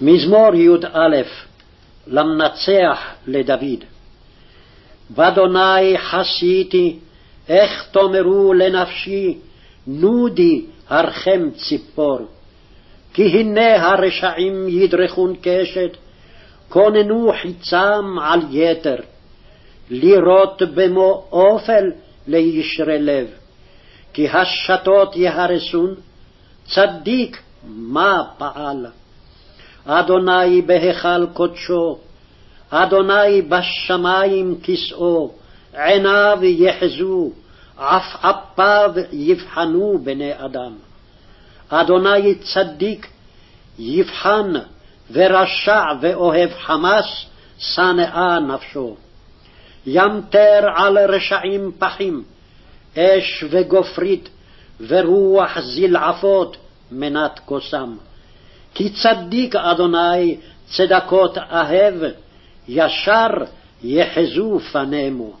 מזמור י"א למנצח לדוד. באדוני חסיתי, איך תאמרו לנפשי, נודי הרחם ציפור. כי הנה הרשעים ידרכון קשת, כוננו חיצם על יתר, לירות במו אופל לישרי לב. כי השתות יהרסון, צדיק מה פעל. אדוני בהיכל קודשו, אדוני בשמים כסאו, עיניו יחזו, עפעפיו יבחנו בני אדם. אדוני צדיק יבחן, ורשע ואוהב חמס, שנאה נפשו. ימטר על רשעים פחים, אש וגופרית, ורוח זלעפות, מנת כוסם. כי צדיק אדוני צדקות אהב, ישר יחזו פנימו.